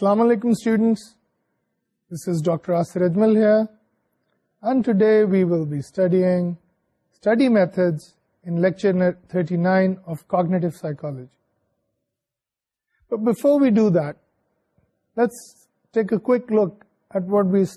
السلام علیکم students doctor we do that's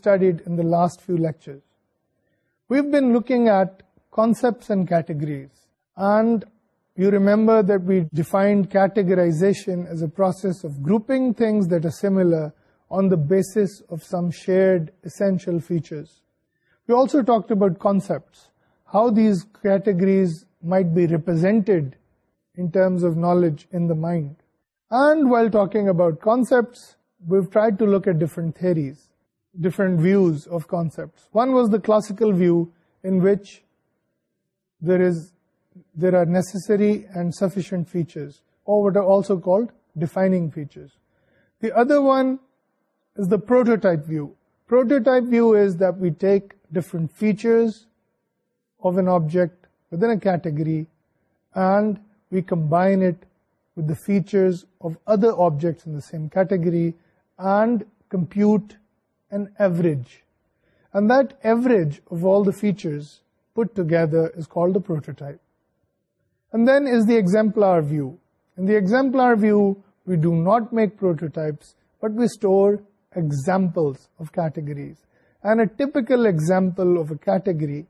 You remember that we defined categorization as a process of grouping things that are similar on the basis of some shared essential features. We also talked about concepts, how these categories might be represented in terms of knowledge in the mind. And while talking about concepts, we've tried to look at different theories, different views of concepts. One was the classical view in which there is there are necessary and sufficient features, or what are also called defining features. The other one is the prototype view. Prototype view is that we take different features of an object within a category and we combine it with the features of other objects in the same category and compute an average. And that average of all the features put together is called the prototype. And then is the exemplar view. In the exemplar view, we do not make prototypes, but we store examples of categories. And a typical example of a category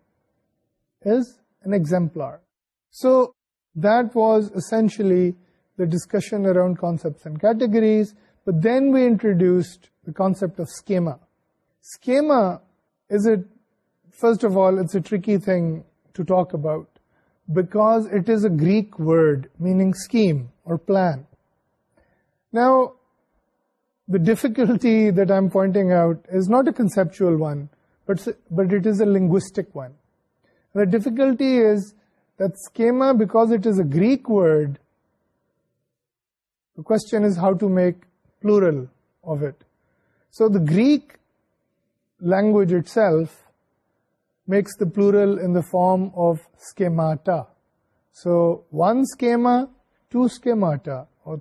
is an exemplar. So that was essentially the discussion around concepts and categories. But then we introduced the concept of schema. Schema is, first of all, it's a tricky thing to talk about because it is a Greek word meaning scheme or plan. Now, the difficulty that I'm pointing out is not a conceptual one, but it is a linguistic one. The difficulty is that schema, because it is a Greek word, the question is how to make plural of it. So the Greek language itself makes the plural form of schemata so one schema two schemata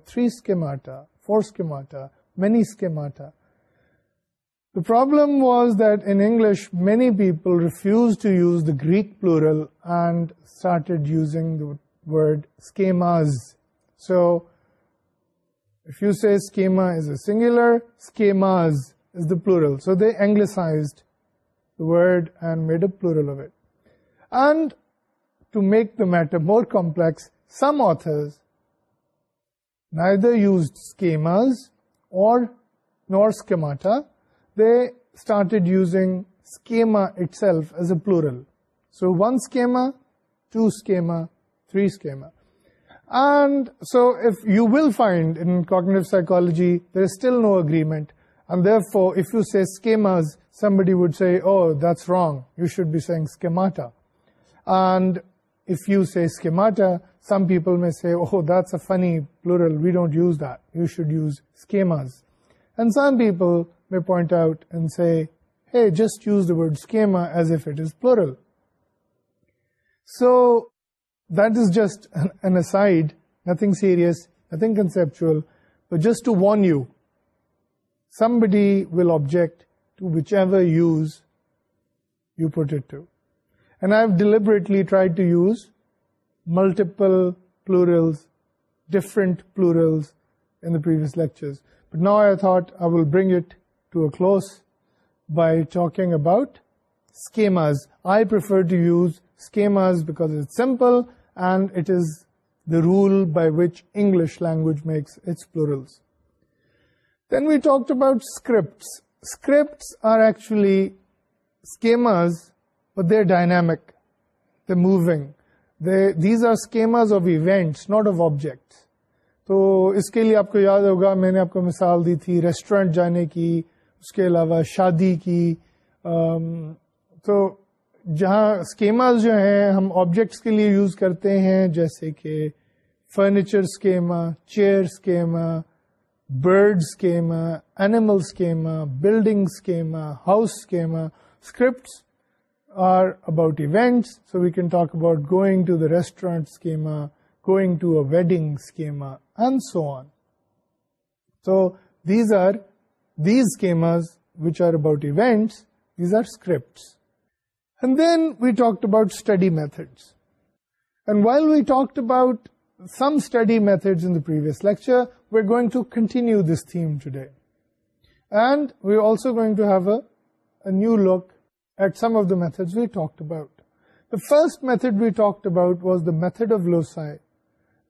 three schemata four schemata many schemata the problem was then English many people refuse to use the Greek plural and started using the word as سوزرزائزڈ would and made a plural to make the matter more complex some authors نائد use schemas or نارتھ کے plural so one schema two schema three schemas so if you we'll find in کو still no agreement for if you see schemas somebody would say, oh, that's wrong, you should be saying schemata. And if you say schemata, some people may say, oh, that's a funny plural, we don't use that, you should use schemas. And some people may point out and say, hey, just use the word schema as if it is plural. So that is just an aside, nothing serious, nothing conceptual, but just to warn you, somebody will object to whichever use you put it to. And I've deliberately tried to use multiple plurals, different plurals in the previous lectures. But now I thought I will bring it to a close by talking about schemas. I prefer to use schemas because it's simple and it is the rule by which English language makes its plurals. Then we talked about scripts. moving they moving these schemas of events not of objects تو اس کے لیے آپ کو یاد ہوگا میں نے آپ کو مثال دی تھی ریسٹورینٹ جانے کی اس کے علاوہ شادی کی تو جہاں اسکیماز جو ہیں ہم آبجیکٹس کے لیے یوز کرتے ہیں جیسے کہ furniture schema chair schema birds کے بلڈنگس کے house can talk about going to the and so so these are these which are about events these and then we talk about study methods and while we talk about some study methods in the previous lecture. We're going to continue this theme today. And we're also going to have a new look at some of the methods we talked about. The first method we talked about was the method of loci.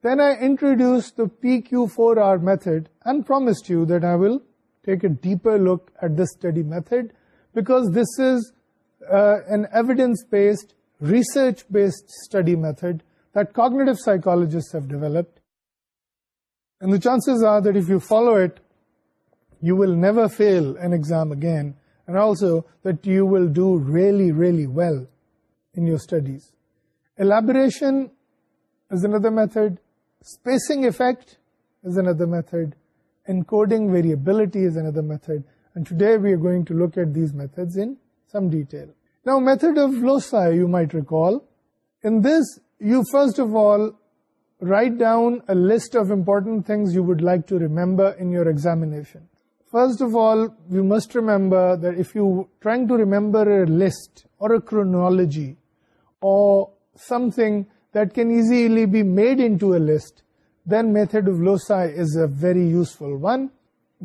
Then I introduced the PQ4R method and promised you that I will take a deeper look at this study method, because this is uh, an evidence-based, research-based study method that cognitive psychologists have developed. And the chances are that if you follow it, you will never fail an exam again, and also that you will do really, really well in your studies. Elaboration is another method. Spacing effect is another method. Encoding variability is another method. And today we are going to look at these methods in some detail. Now, method of loci, you might recall. In this, you first of all write down a list of important things you would like to remember in your examination. First of all, you must remember that if you're trying to remember a list or a chronology or something that can easily be made into a list, then method of loci is a very useful one.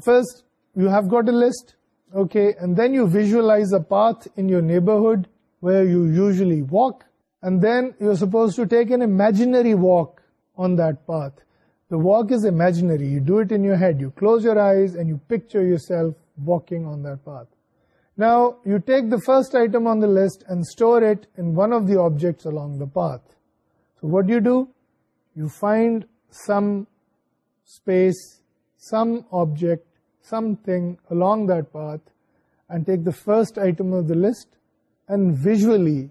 First, you have got a list, okay, and then you visualize a path in your neighborhood where you usually walk and then you're supposed to take an imaginary walk on that path. The walk is imaginary. You do it in your head. You close your eyes and you picture yourself walking on that path. Now, you take the first item on the list and store it in one of the objects along the path. So what do? You find some space, some object, something along that path, and take the first item of the list and visually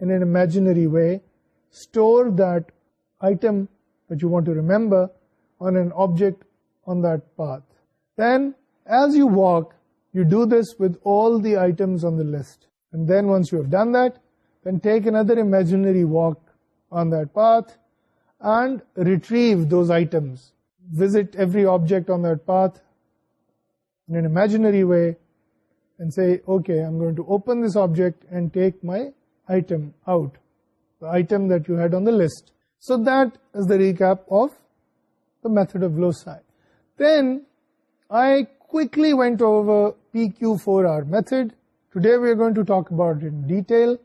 review store the number as you walk do this done then takers visit every tree way this object and take my item out, the item that you had on the list. So that is the recap of the method of loci. Then I quickly went over PQ4R method. Today we are going to talk about it in detail,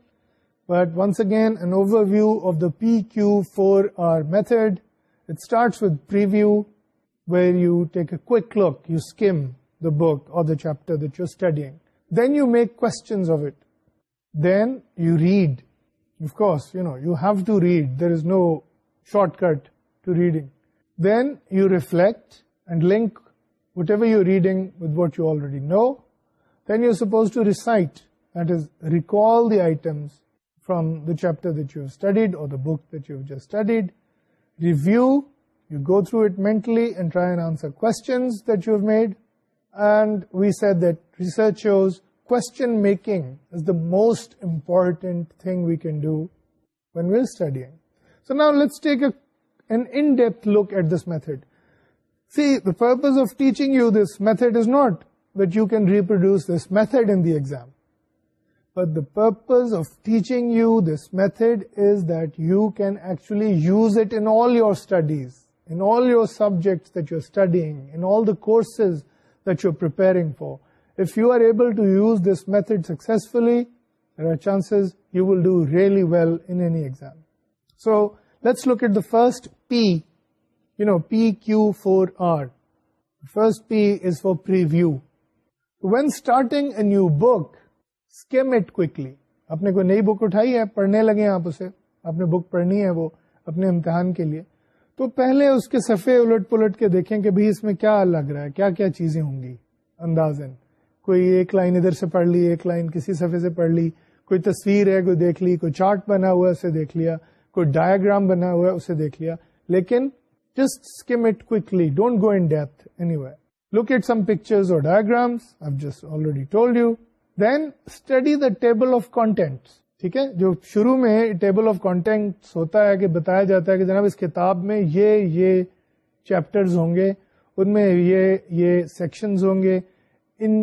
but once again an overview of the PQ4R method. It starts with preview, where you take a quick look, you skim the book or the chapter that you're studying. Then you make questions of it. Then you read of course you know you have to read there is no shortcut to reading then you reflect and link whatever you reading to recite this recall the items from the chapter that you studied or book you you studied review you go through it mentally research Question making is the most important thing we can do when we're studying. So now let's take an in-depth look at this method. See, the purpose of teaching you this method is not that you can reproduce this method in the exam. But the purpose of teaching you this method is that you can actually use it in all your studies, in all your subjects that you're studying, in all the courses that you're preparing for. If you are able to use this method successfully, there are chances you will do really well in any exam. So, let's look at the first P, you know, PQ4R. The first P is for preview. When starting a new book, skim it quickly. آپ نے کوئی نئی بک اٹھائی ہے پڑھنے لگے آپ اسے آپ نے بک پڑھنی ہے وہ اپنے امتحان کے لیے تو پہلے اس کے صفحے الٹ پلٹ کے دیکھیں کہ بھی اس میں کیا لگ رہا ہے کیا کیا چیزیں ہوں گی اندازن کوئی ایک لائن ادھر سے پڑھ لی ایک لائن کسی صفحے سے پڑھ لی کوئی تصویر ہے کوئی دیکھ لی کوئی چارٹ بنا ہوا ہے اسے دیکھ لیا کوئی ڈایاگرام بنا ہوا ہے اسے دیکھ لیا لیکن just just it don't go in depth anyway look at some pictures اور diagrams already told you then study the table of content ٹھیک ہے جو شروع میں ٹیبل آف کانٹینٹ ہوتا ہے کہ بتایا جاتا ہے کہ جناب اس کتاب میں یہ یہ چیپٹرز ہوں گے ان میں یہ یہ سیکشنز ہوں گے ان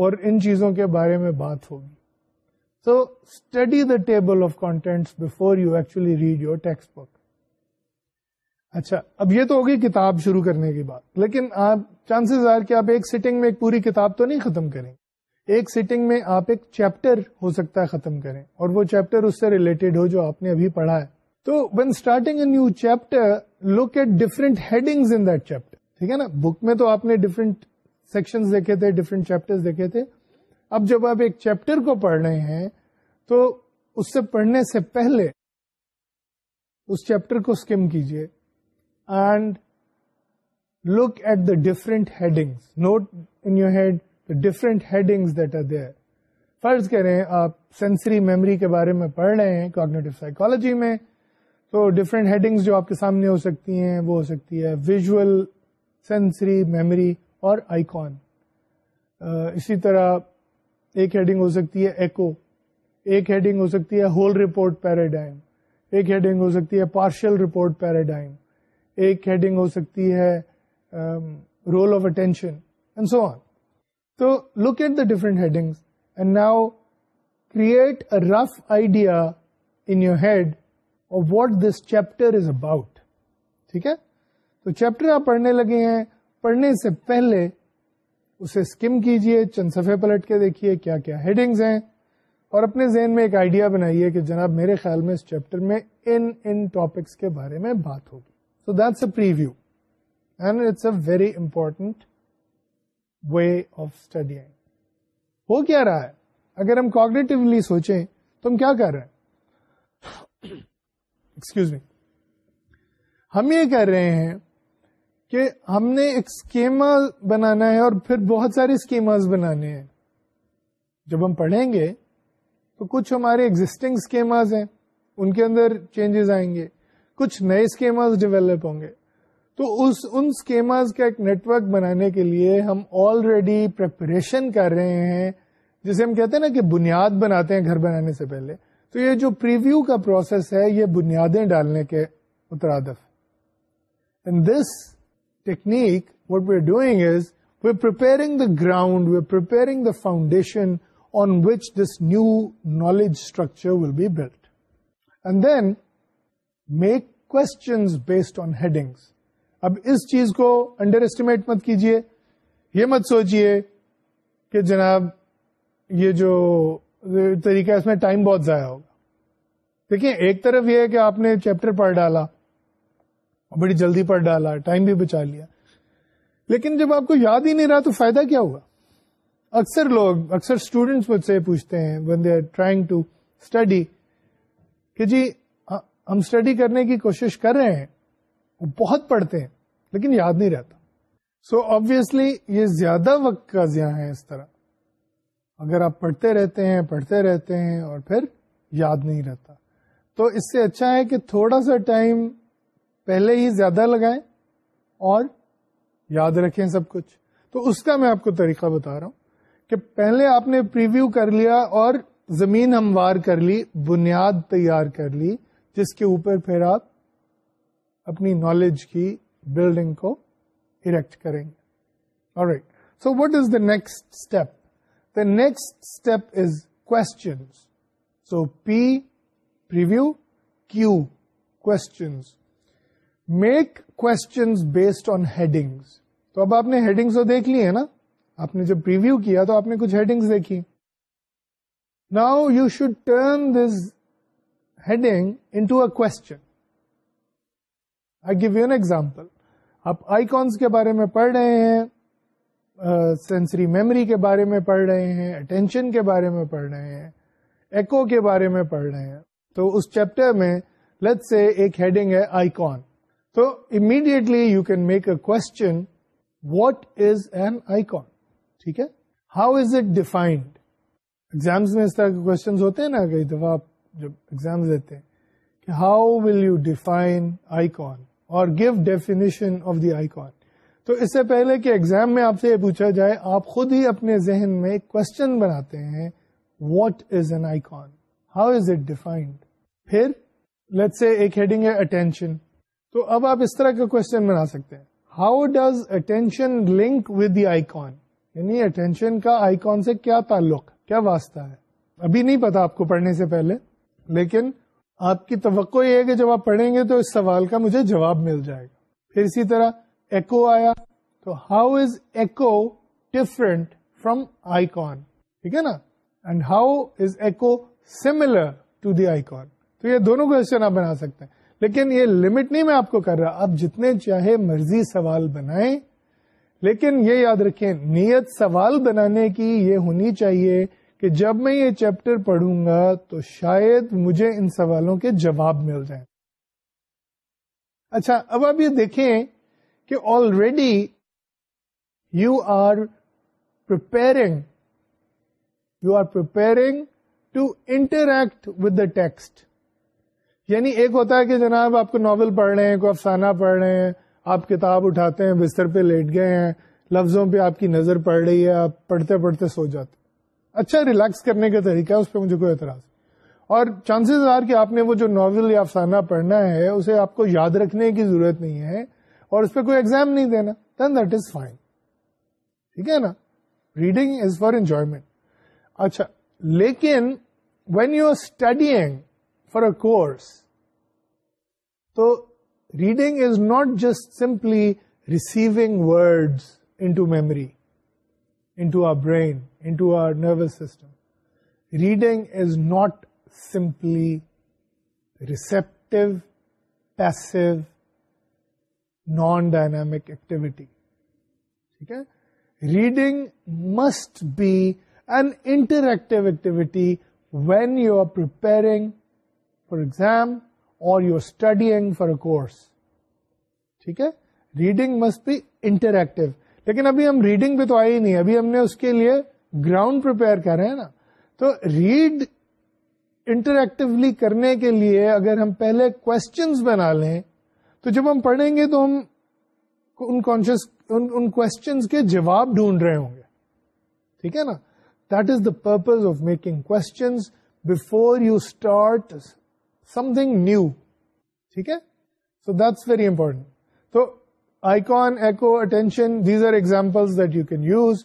اور ان چیزوں کے بارے میں بات ہوگی so study the table of contents before you actually read your textbook اچھا اب یہ تو ہوگی کتاب شروع کرنے کی بات لیکن آپ چانسز آر کہ آپ ایک میں ایک پوری کتاب تو نہیں ختم کریں ایک سیٹنگ میں آپ ایک چیپٹر ہو سکتا ہے ختم کریں اور وہ چیپٹر اس سے ریلیٹڈ ہو جو آپ نے ابھی پڑھا ہے تو when starting a new chapter look at different heading that chapter ٹھیک ہے نا بک میں تو آپ نے ڈفرنٹ سیکشن دیکھے تھے ڈفرینٹ چیپٹر دیکھے تھے اب جب آپ ایک چیپٹر کو پڑھ رہے ہیں تو اس سے پڑھنے سے پہلے اس چیپٹر کو اسکم کیجیے and look at the different heading note in your head the different heading that are there فرض کہہ رہے ہیں آپ سینسری میموری کے بارے میں پڑھ رہے ہیں کوگنیٹو سائیکولوجی میں تو ڈفرینٹ ہیڈنگس جو آپ کے سامنے ہو سکتی ہیں وہ ہو سکتی ہے ویژل سینسری میموری اور آئیکن اسی طرح ایک ہیڈنگ ہو سکتی ہے ایکو ایک ہیڈنگ ہو سکتی ہے ہول رپورٹ پیراڈائم ایک ہیڈنگ ہو سکتی ہے پارشل رپورٹ پیراڈائم ایک ہیڈنگ ہو سکتی ہے role of attention and so on تو look at the different heading and now create a rough idea in your head what this chapter is about ٹھیک ہے تو چیپٹر آپ پڑھنے لگے ہیں پڑھنے سے پہلے اسے اسکم کیجیے چند سفے پلٹ کے دیکھیے کیا کیا ہیڈنگز ہیں اور اپنے ذہن میں ایک آئیڈیا بنائیے کہ جناب میرے خیال میں اس چیپٹر میں ان ان ٹاپکس کے بارے میں بات ہوگی so that's a and it's a very important way of study ہو کیا رہا ہے اگر ہم کوگنیٹولی سوچیں تو ہم کیا کر رہے ہیں ایکسکیوز می ہم یہ کر رہے ہیں کہ ہم نے ایک اسکیما بنانا ہے اور پھر بہت سارے اسکیماز بنانے ہیں جب ہم پڑھیں گے تو کچھ ہمارے ایگزٹنگ اسکیماز ہیں ان کے اندر چینجز آئیں گے کچھ نئے اسکیماز ڈیولپ ہوں گے تو اس ان اسکیماز کا ایک نیٹ ورک بنانے کے لیے ہم آلریڈی پریپریشن کر رہے ہیں جسے ہم کہتے ہیں نا کہ بنیاد بناتے ہیں گھر بنانے سے پہلے تو یہ جو پریویو کا پروسیس ہے یہ بنیادیں ڈالنے کے مترادف in this technique, what we're doing is we're preparing the ground, we're preparing the foundation on which this new knowledge structure will be built. And then make questions based on headings. اب اس چیز کو under estimate مت کیجئے یہ مت سوچئے کہ جناب یہ جو طریقہ اس میں ٹائم بہت ضائع ہوگا دیکھیں ایک طرف یہ ہے کہ آپ نے چیپٹر پڑھ ڈالا بڑی جلدی پڑھ ڈالا ٹائم بھی بچا لیا لیکن جب آپ کو یاد ہی نہیں رہا تو فائدہ کیا ہوا اکثر لوگ اکثر اسٹوڈینٹس مجھ سے پوچھتے ہیں when they are trying to study کہ جی ہاں، ہم اسٹڈی کرنے کی کوشش کر رہے ہیں وہ بہت پڑھتے ہیں لیکن یاد نہیں رہتا سو so, آبیسلی یہ زیادہ وقت کا ضیاع ہے اس طرح اگر آپ پڑھتے رہتے ہیں پڑھتے رہتے ہیں اور پھر یاد نہیں رہتا تو اس سے اچھا ہے کہ تھوڑا سا ٹائم پہلے ہی زیادہ لگائیں اور یاد رکھیں سب کچھ تو اس کا میں آپ کو طریقہ بتا رہا ہوں کہ پہلے آپ نے پریویو کر لیا اور زمین ہموار کر لی بنیاد تیار کر لی جس کے اوپر پھر آپ اپنی نالج کی بلڈنگ کو اریکٹ کریں گے so what is the next step the next step is preview Q questions make question based on headings تو اب آپ نے ہیڈنگس تو دیکھ لی ہے نا آپ نے جب ریویو کیا تو آپ نے کچھ ہیڈنگس دیکھی now you should turn this heading into a question I give you an example آپ آئی کانس کے بارے میں پڑھ رہے ہیں سینسری میموری کے بارے میں پڑھ رہے ہیں اٹینشن کے بارے میں پڑھ رہے ہیں ایکو کے بارے میں پڑھ رہے ہیں تو اس چیپٹر میں لیٹ سے ایک ہیڈنگ ہے آئی کان تو immediately you can make a question what is an icon ٹھیک ہے how is it defined exams میں اس طرح کے کوشچن ہوتے ہیں نا کئی دفعہ آپ جب دیتے ہیں کہ how will you define icon اور give definition of the icon تو اس سے پہلے کہ ایگزام میں آپ سے یہ پوچھا جائے آپ خود ہی اپنے ذہن میں کوشچن بناتے ہیں what is an icon how is it defined پھر لیٹ سے ایک ہیڈنگ ہے اٹینشن تو اب آپ اس طرح کا کوشچن بنا سکتے ہیں how does attention link with the icon یعنی اٹینشن کا آئی کون سے کیا تعلق کیا واسطہ ہے ابھی نہیں پتا آپ کو پڑھنے سے پہلے لیکن آپ کی توقع یہ ہے کہ جب آپ پڑھیں گے تو اس سوال کا مجھے جواب مل جائے گا پھر اسی طرح ایکو آیا تو how is echo different from icon ٹھیک ہے نا and how is echo similar to the icon تو یہ دونوں کو بنا سکتے ہیں لیکن یہ لمٹ نہیں میں آپ کو کر رہا آپ جتنے چاہے مرضی سوال بنائیں لیکن یہ یاد رکھیں نیت سوال بنانے کی یہ ہونی چاہیے کہ جب میں یہ چیپٹر پڑھوں گا تو شاید مجھے ان سوالوں کے جواب مل جائیں اچھا اب آپ یہ دیکھیں کہ already you are you are to interact with the text یعنی ایک ہوتا ہے کہ جناب آپ کو ناول پڑھ رہے ہیں کوئی افسانہ پڑھ رہے ہیں آپ کتاب اٹھاتے ہیں بستر پہ لیٹ گئے ہیں لفظوں پہ آپ کی نظر پڑ رہی ہے آپ پڑھتے پڑھتے سو جاتے اچھا ریلیکس کرنے کا طریقہ اس پہ مجھے کوئی اعتراض اور چانسز آر کہ آپ نے وہ جو ناول یا افسانہ پڑھنا ہے اسے آپ کو یاد رکھنے کی ضرورت نہیں ہے اور اس پہ کوئی ایگزام نہیں دینا دین دیٹ از فائن ٹھیک ہے نا ریڈنگ از فار انجوائمنٹ اچھا لیکن when you are studying a course تو reading is not just simply receiving word into memory into our brain into our nervous system reading is not simply receptive passive non dynamic activity ٹھیک ہے reading must be an interactive activity when you are preparing for exam اور you studying for a course ٹھیک ہے reading must be interactive لیکن ابھی ہم reading بھی تو آئے ہی نہیں ابھی ہم نے اس کے لیے گراؤنڈ پرپیئر ہیں نا تو ریڈ انٹریکٹولی کرنے کے لیے اگر ہم پہلے کوشچنس بنا لیں تو جب ہم پڑھیں گے تو ہم ان کانشیس ان کے جواب ڈھونڈ رہے ہوں گے ٹھیک ہے نا that is the purpose of making questions before you start new ٹھیک ہے سو دیٹس ویری امپورٹنٹ تو icon echo attention these are example that you can use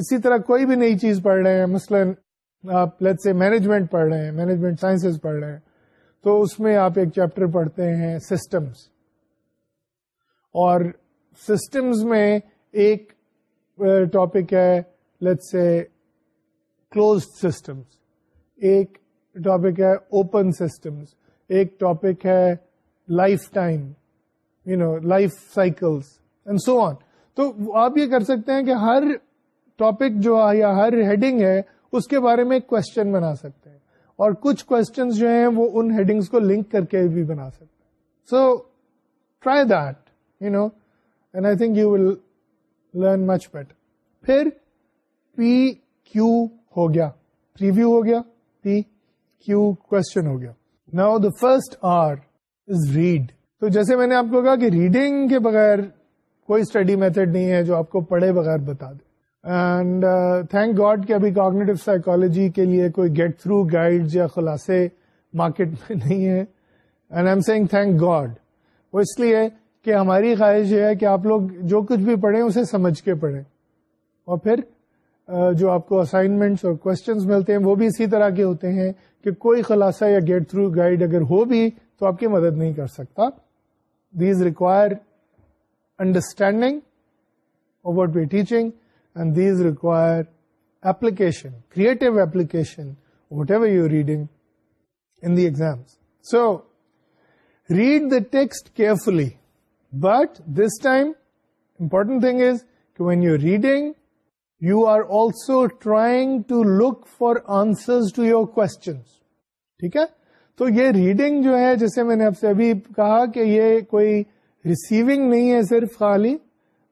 اسی طرح کوئی بھی نئی چیز پڑھ رہے ہیں مثلاً آپ لیٹ سے مینجمنٹ پڑھ رہے ہیں مینجمنٹ سائنسز پڑھ رہے ہیں تو اس میں آپ ایک چیپٹر پڑھتے ہیں سسٹمس اور سسٹمز میں ایک ٹاپک ہے لیٹ سے کلوزڈ سسٹمس ایک ٹاپک ہے اوپن سسٹمس ایک ٹاپک ہے lifetime you know life cycles and so on تو آپ یہ کر سکتے ہیں کہ ہر ٹاپک جو یا ہر ہیڈنگ ہے اس کے بارے میں ایک کوشچن بنا سکتے ہیں اور کچھ کوشچن جو ہیں وہ ان ہیڈنگس کو لنک کر کے بھی بنا سکتے ہیں so try that you know and I think you will learn much better پھر پی کیو ہو گیا پریویو ہو گیا پی کیو کوشچن ہو گیا نا the first R is read تو جیسے میں نے آپ کو کہا کہ ریڈنگ کے بغیر کوئی اسٹڈی میتھڈ نہیں ہے جو آپ کو پڑھے بغیر بتا دے اینڈ تھینک گاڈ کہ ابھی کوگنیٹو سائیکولوجی کے لیے کوئی گیٹ تھرو گائڈ یا خلاصے مارکیٹ میں نہیں ہے and I am thank God وہ اس لیے کہ ہماری خواہش یہ ہے کہ آپ لوگ جو کچھ بھی پڑھیں اسے سمجھ کے پڑھیں اور پھر جو آپ کو اسائنمنٹس اور کوشچنس ملتے ہیں وہ بھی اسی طرح کے ہوتے ہیں کہ کوئی خلاصہ یا گیٹ تھرو گائیڈ اگر ہو بھی تو آپ کی مدد نہیں کر سکتا these require understanding what we teaching and these require application creative application whatever you reading in the exams so read the text carefully but this time important thing is کہ when you reading you are also trying to look for answers to your questions ٹھیک ہے تو یہ reading جو ہے جیسے میں نے آپ سے ابھی کہا کہ یہ کوئی ریسیونگ نہیں ہے صرف خالی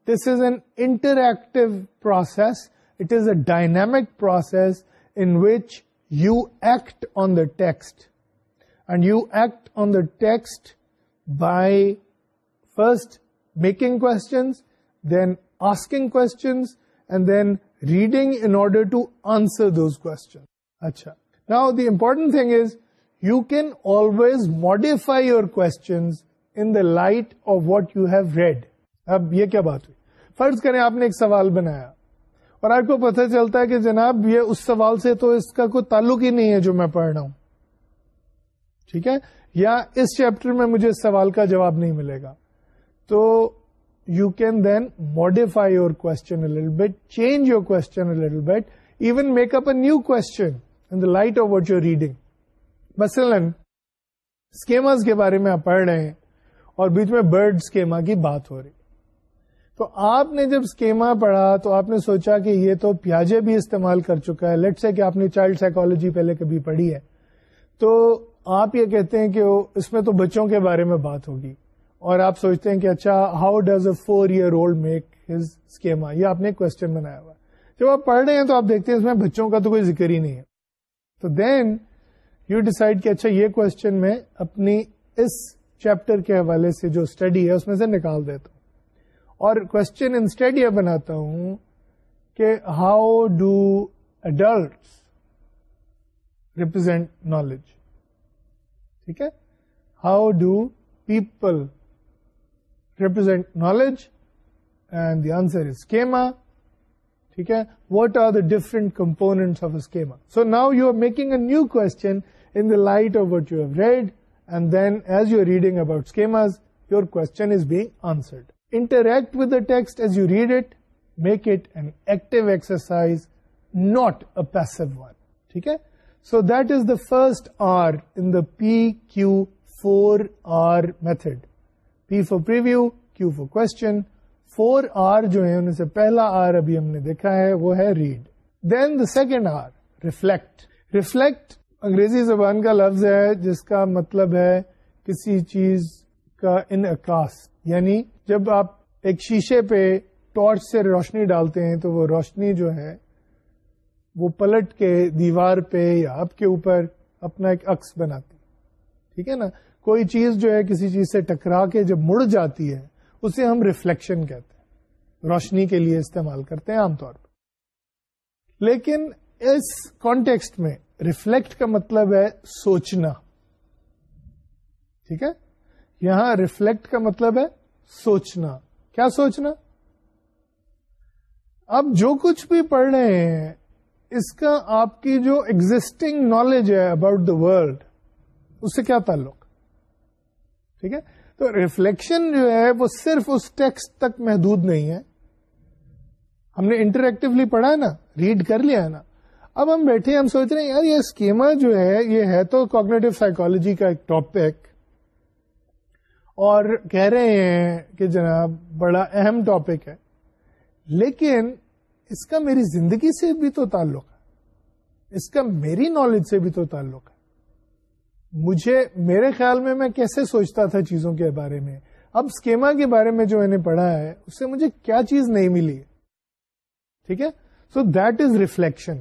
this is an interactive process it is a dynamic process in which you act on the text and you act on the text by first making questions then asking questions light of what you have read اب یہ کیا بات ہوئی فرض کریں آپ نے ایک سوال بنایا اور آپ کو پتہ چلتا ہے کہ جناب یہ اس سوال سے تو اس کا کوئی تعلق ہی نہیں ہے جو میں پڑھ رہا ہوں ٹھیک ہے یا اس چیپٹر میں مجھے سوال کا جواب نہیں ملے گا تو you can then modify your question a little bit, change your question a little bit, even make up a new question in the light of what you're reading. مثلاً اسکیماز کے بارے میں آپ پڑھ رہے ہیں اور بیچ میں برڈ اسکیما کی بات ہو رہی تو آپ نے جب اسکیما پڑھا تو آپ نے سوچا کہ یہ تو پیاجے بھی استعمال کر چکا ہے لیٹ سے کہ آپ نے چائلڈ سائیکالوجی پہلے کبھی پڑھی ہے تو آپ یہ کہتے ہیں کہ اس میں تو بچوں کے بارے میں بات ہوگی اور آپ سوچتے ہیں کہ اچھا how does a four year old make his schema یہ آپ نے کوشچن بنایا ہوا جب آپ پڑھ رہے ہیں تو آپ دیکھتے ہیں اس میں بچوں کا تو کوئی ذکر ہی نہیں ہے تو دین یو ڈیسائڈ کہ اچھا یہ کوشچن میں اپنی اس چیپٹر کے حوالے سے جو اسٹڈی ہے اس میں سے نکال دیتا ہوں اور کوشچن انسٹیڈ یہ بناتا ہوں کہ how do adult represent knowledge ٹھیک ہے how do people represent knowledge, and the answer is schema. Okay? What are the different components of a schema? So now you are making a new question in the light of what you have read, and then as you are reading about schemas, your question is being answered. Interact with the text as you read it. Make it an active exercise, not a passive one. Okay? So that is the first R in the PQ4R method. P four Q four R جو ہے ان سے پہلا are ابھی ہم نے دیکھا ہے وہ ہے read then the second or reflect reflect انگریزی زبان کا لفظ ہے جس کا مطلب ہے کسی چیز کا ان اکاس یعنی جب آپ ایک شیشے پہ ٹارچ سے روشنی ڈالتے ہیں تو وہ روشنی جو ہے وہ پلٹ کے دیوار پہ یا آپ کے اوپر اپنا ایک عکس بناتی ٹھیک ہے نا کوئی چیز جو ہے کسی چیز سے ٹکرا کے جب مڑ جاتی ہے اسے ہم ریفلیکشن کہتے ہیں روشنی کے لیے استعمال کرتے ہیں عام طور پر لیکن اس کانٹیکسٹ میں ریفلیکٹ کا مطلب ہے سوچنا ٹھیک ہے یہاں ریفلیکٹ کا مطلب ہے سوچنا کیا سوچنا آپ جو کچھ بھی پڑھ رہے ہیں اس کا آپ کی جو ایگزٹنگ نالج ہے اباؤٹ دا ورلڈ اس سے کیا تعلق ٹھیک ہے تو ریفلیکشن جو ہے وہ صرف اس ٹیکسٹ تک محدود نہیں ہے ہم نے انٹریکٹیولی پڑھا ہے نا ریڈ کر لیا ہے نا اب ہم بیٹھے ہم سوچ رہے ہیں یار یہ اسکیما جو ہے یہ ہے تو کوگنیٹو سائیکولوجی کا ایک ٹاپک اور کہہ رہے ہیں کہ جناب بڑا اہم ٹاپک ہے لیکن اس کا میری زندگی سے بھی تو تعلق ہے اس کا میری نالج سے بھی تو تعلق ہے مجھے میرے خیال میں میں کیسے سوچتا تھا چیزوں کے بارے میں اب اسکیما کے بارے میں جو میں نے پڑھا ہے اس سے مجھے کیا چیز نہیں ملی ٹھیک ہے so that is reflection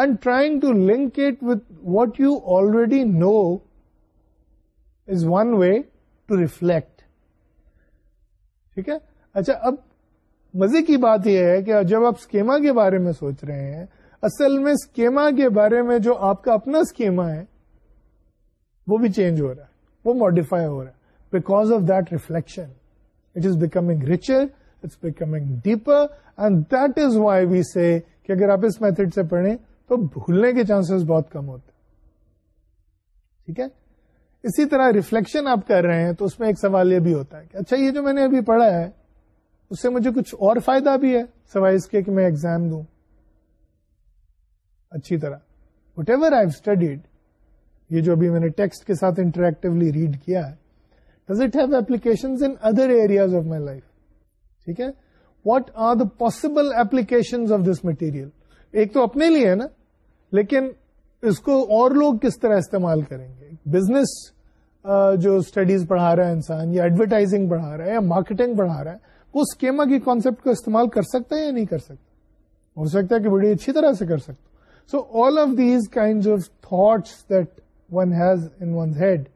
and trying to link it with what you already know is one way to reflect ٹھیک ہے اچھا اب مزے کی بات یہ ہے کہ جب آپ اسکیما کے بارے میں سوچ رہے ہیں اصل میں اسکیما کے بارے میں جو آپ کا اپنا اسکیما ہے وہ بھی چینج ہو رہا ہے وہ ماڈیفائی ہو رہا ہے because of that that reflection it is is becoming becoming richer it's deeper and why we say پڑھیں تو بھولنے کے چانسز بہت کم ہوتے ٹھیک ہے اسی طرح ریفلیکشن آپ کر رہے ہیں تو اس میں ایک سوال یہ بھی ہوتا ہے کہ اچھا یہ جو میں نے ابھی پڑھا ہے اس سے مجھے کچھ اور فائدہ بھی ہے سوائے اس کے کہ میں ایگزام دوں اچھی طرح وٹ ایور آئی اسٹڈیڈ یہ جو ابھی میں نے ٹیکسٹ کے ساتھ انٹریکٹیولی ریڈ کیا ہے does it have application in other areas of my life ٹھیک ہے what are the possible application of this material ایک تو اپنے لیے ہے نا لیکن اس کو اور لوگ کس طرح استعمال کریں گے بزنس جو اسٹڈیز پڑھا رہا ہے انسان یا ایڈورٹائزنگ بڑھا رہا ہے یا مارکیٹنگ بڑھا رہا ہے وہ اسکیما کی کانسپٹ کو استعمال کر سکتا ہے یا نہیں کر سکتا ہو سکتا ہے کہ بڑی اچھی طرح سے کر سکتا so all of these kind of thoughts that one has one had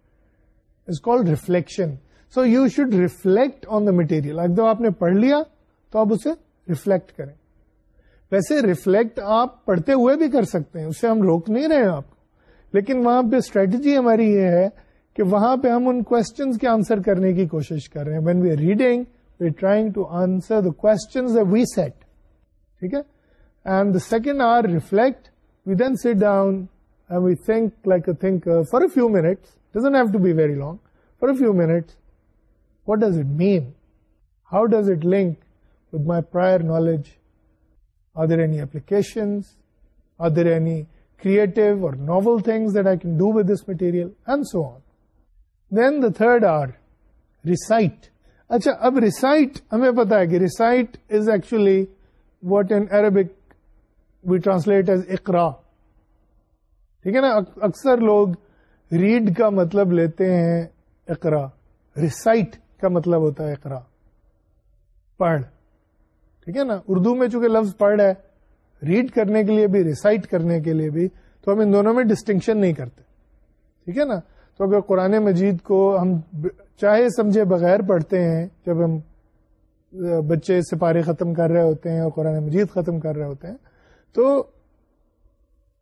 is question so you should reflect on the material اگر آپ نے پڑھ لیا تو آپ اسے ریفلیکٹ کریں ویسے ریفلیکٹ آپ پڑھتے ہوئے بھی کر سکتے ہیں اسے ہم روک نہیں رہے ہیں آپ کو لیکن وہاں پہ اسٹریٹجی ہماری یہ ہے کہ وہاں پہ ہم ان کوشچنس کے آنسر کرنے کی کوشش کر رہے ہیں when we are reading we trying to answer the questions we set ٹھیک ہے and the second R reflect we then sit down for a long for few minutes what does it mean how does it link with my prior knowledge other any application other any creative اور novel things material and so on then the third R recite اچھا اب recite ہمیں پتا ہے کہ recite is actually what in Arabic be translate as اکرا ٹھیک ہے نا اکثر لوگ ریڈ کا مطلب لیتے ہیں اقرا ریسائٹ کا مطلب ہوتا ہے اقرا پڑھ ٹھیک ہے نا اردو میں چونکہ لفظ پڑھ ہے ریڈ کرنے کے لیے بھی ریسائٹ کرنے کے لیے بھی تو ہم ان دونوں میں ڈسٹنکشن نہیں کرتے ٹھیک ہے نا تو اگر قرآن مجید کو ہم چاہے سمجھے بغیر پڑھتے ہیں جب ہم بچے سپارے ختم کر رہے ہوتے ہیں اور قرآن مجید ختم کر رہے ہوتے ہیں تو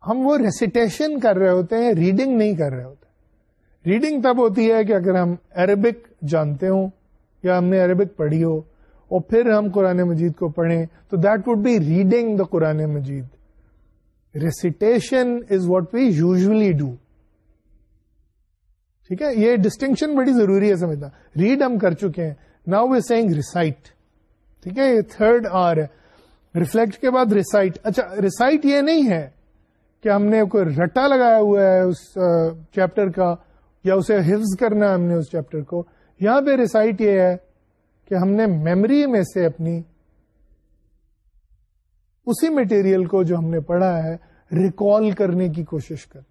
ہم وہ ریسیٹیشن کر رہے ہوتے ہیں ریڈنگ نہیں کر رہے ہوتے ریڈنگ تب ہوتی ہے کہ اگر ہم عربک جانتے ہوں یا ہم نے عربک پڑھی ہو اور پھر ہم قرآن مجید کو پڑھیں تو that would be reading the Quran Majeed recitation is what we usually do ٹھیک ہے یہ ڈسٹنکشن بڑی ضروری ہے سمجھنا ریڈ ہم کر چکے ہیں ناؤ وی سینگ ریسائٹ ٹھیک ہے یہ تھرڈ آر ہے ریفلیکٹ کے بعد ریسائٹ اچھا ریسائٹ یہ نہیں ہے کہ ہم نے کوئی رٹا لگایا ہوا ہے اس چیپٹر کا یا اسے حفظ کرنا ہے ہم نے اس چیپٹر کو یہاں پہ ریسائٹ یہ ہے کہ ہم نے میمری میں سے اپنی اسی مٹیریل کو جو ہم نے پڑھا ہے ریکال کرنے کی کوشش کرنی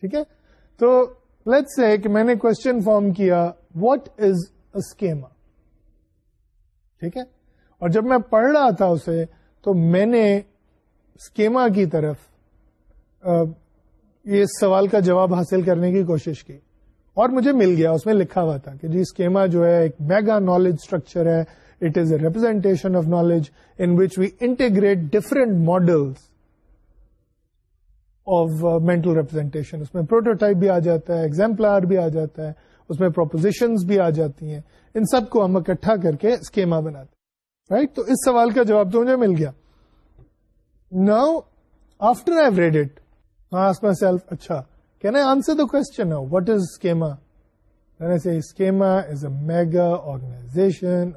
ٹھیک ہے تو لیٹس ہے کہ میں نے کوشچن فارم کیا واٹ از اسکیما ٹھیک ہے اور جب میں پڑھ رہا تھا اسے تو میں نے اسکیما کی طرف یہ اس سوال کا جواب حاصل کرنے کی کوشش کی اور مجھے مل گیا اس میں لکھا ہوا تھا کہ جی اسکیما جو ہے ایک میگا نالج اسٹرکچر ہے it is a representation of knowledge in which we integrate different model of mental representation اس میں پروٹوٹائپ بھی آ جاتا ہے ایگزامپلار بھی آ جاتا ہے اس میں پروپوزیشنز بھی آ جاتی ہیں ان سب کو ہم اکٹھا کر کے اسکیما بناتے ہیں رائٹ تو اس سوال کا جواب تو مجھے مل گیا now after I read it mega organization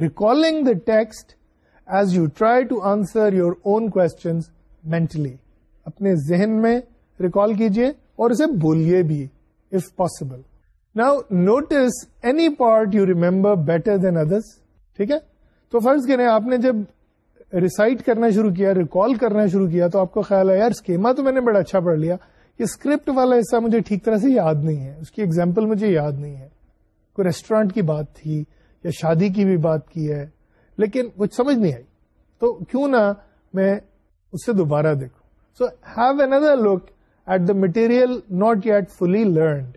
recall list as you try to answer your own quietly اپنے ذہن میں ریکال کیجیے اور اسے بولیے بھی if possible now notice any part you remember better than others ٹھیک ہے تو فرض کہ آپ نے جب ریسائٹ کرنا شروع کیا ریکال کرنا شروع کیا تو آپ کو خیال ہے یار اسکیما تو میں نے بڑا اچھا پڑھ لیا یہ اسکرپٹ والا حصہ مجھے ٹھیک طرح سے یاد نہیں ہے اس کی ایگزامپل مجھے یاد نہیں ہے کوئی ریسٹورینٹ کی بات تھی یا شادی کی بھی بات کی ہے لیکن کچھ سمجھ نہیں آئی تو کیوں نہ میں اسے دوبارہ دیکھوں so have another look at the material not yet fully learned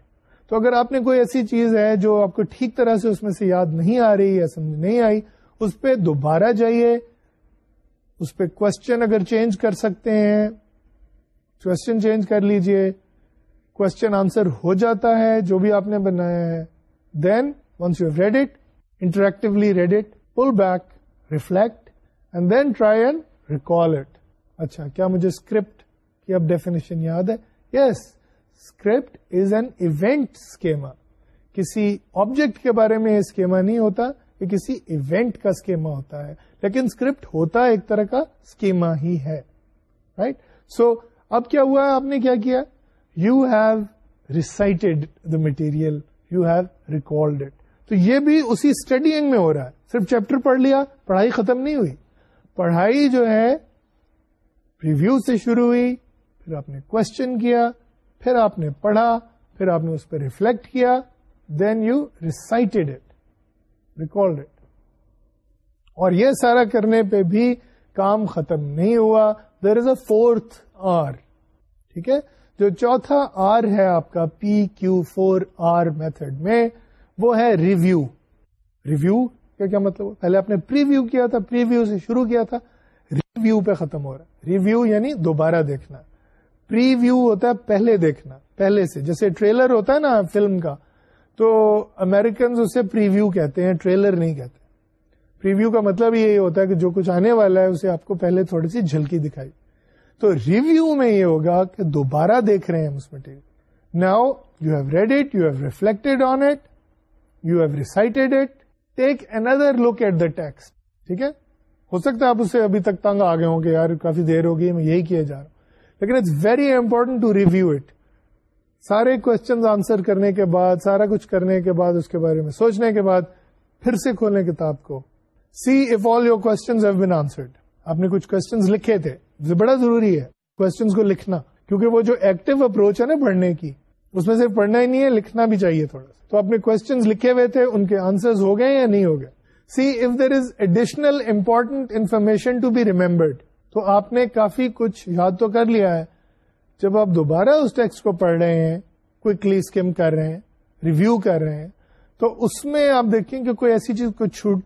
تو اگر آپ نے کوئی ایسی چیز ہے جو آپ کو ٹھیک طرح سے اس میں سے یاد نہیں آ رہی یا سمجھ نہیں آئی اس پہ دوبارہ جائیے اس پہ کوشچن اگر چینج کر سکتے ہیں کوشچن چینج کر لیجئے کوشچن آنسر ہو جاتا ہے جو بھی آپ نے بنایا ہے then once you read it interactively read it pull back reflect and then try and recall it اچھا کیا مجھے اسکرپٹ کی اب ڈیفینیشن یاد ہے yes script is an event schema کسی آبجیکٹ کے بارے میں اسکیما نہیں ہوتا یہ کسی ایونٹ کا اسکیما ہوتا ہے لیکن اسکرپٹ ہوتا ایک طرح کا اسکیما ہی ہے رائٹ right? سو so, اب کیا ہوا ہے آپ نے کیا کیا you have recited the material you have record it تو یہ بھی اسی اسٹڈیگ میں ہو رہا ہے صرف چیپٹر پڑھ لیا پڑھائی ختم نہیں ہوئی پڑھائی جو ہے ریویو سے شروع ہوئی پھر آپ نے کوشچن کیا پھر آپ نے پڑھا پھر آپ نے اس پہ ریفلیکٹ کیا then you recited it record it اور یہ سارا کرنے پہ بھی کام ختم نہیں ہوا there is a fourth R ٹھیک ہے جو چوتھا آر ہے آپ کا P Q four R method میں وہ ہے ریویو ریویو کیا مطلب پہلے آپ نے پریویو کیا تھا پریویو سے شروع کیا تھا ریویو پہ ختم ہو رہا ریویو یعنی دوبارہ دیکھنا پریویو ہوتا ہے پہلے دیکھنا پہلے سے جیسے ٹریلر ہوتا ہے نا فلم کا تو امیرکنز اسے پریویو کہتے ہیں ٹریلر نہیں کہتے ریویو کا مطلب یہ ہوتا ہے کہ جو کچھ آنے والا ہے اسے آپ کو پہلے تھوڑی سی جھلکی دکھائی تو ریویو میں یہ ہوگا کہ دوبارہ دیکھ رہے ہیں اس material now you you you have have have read it it it on take another look at the ٹھیک ہے ہو سکتا ہے آپ اسے ابھی تک تنگ آ ہوں کہ یار کافی دیر ہو گئی میں یہی کیا جا رہا ہوں لیکن it's very important to review it سارے کوشچن آنسر کرنے کے بعد سارا کچھ کرنے کے بعد اس کے بارے میں سوچنے کے بعد پھر سے کھولیں کتاب کو see if all your concerned آپ نے کچھ کوشچنس لکھے تھے بڑا ضروری ہے کوشچن کو لکھنا کیونکہ وہ جو ایکٹیو اپروچ ہے نا پڑھنے کی اس میں صرف پڑھنا ہی نہیں ہے لکھنا بھی چاہیے تھوڑا سا تو آپ نے کوشچن لکھے ہوئے تھے ان کے آنسر ہو گئے یا نہیں ہو گئے see if there is additional important information to be remembered تو آپ نے کافی کچھ یاد تو کر لیا ہے جب آپ دوبارہ اس ٹیکسٹ کو پڑھ رہے ہیں کوئکلی اسکم کر رہے ہیں ریویو کر رہے ہیں تو اس میں آپ دیکھیں کہ کوئی ایسی چیز کو چھوٹ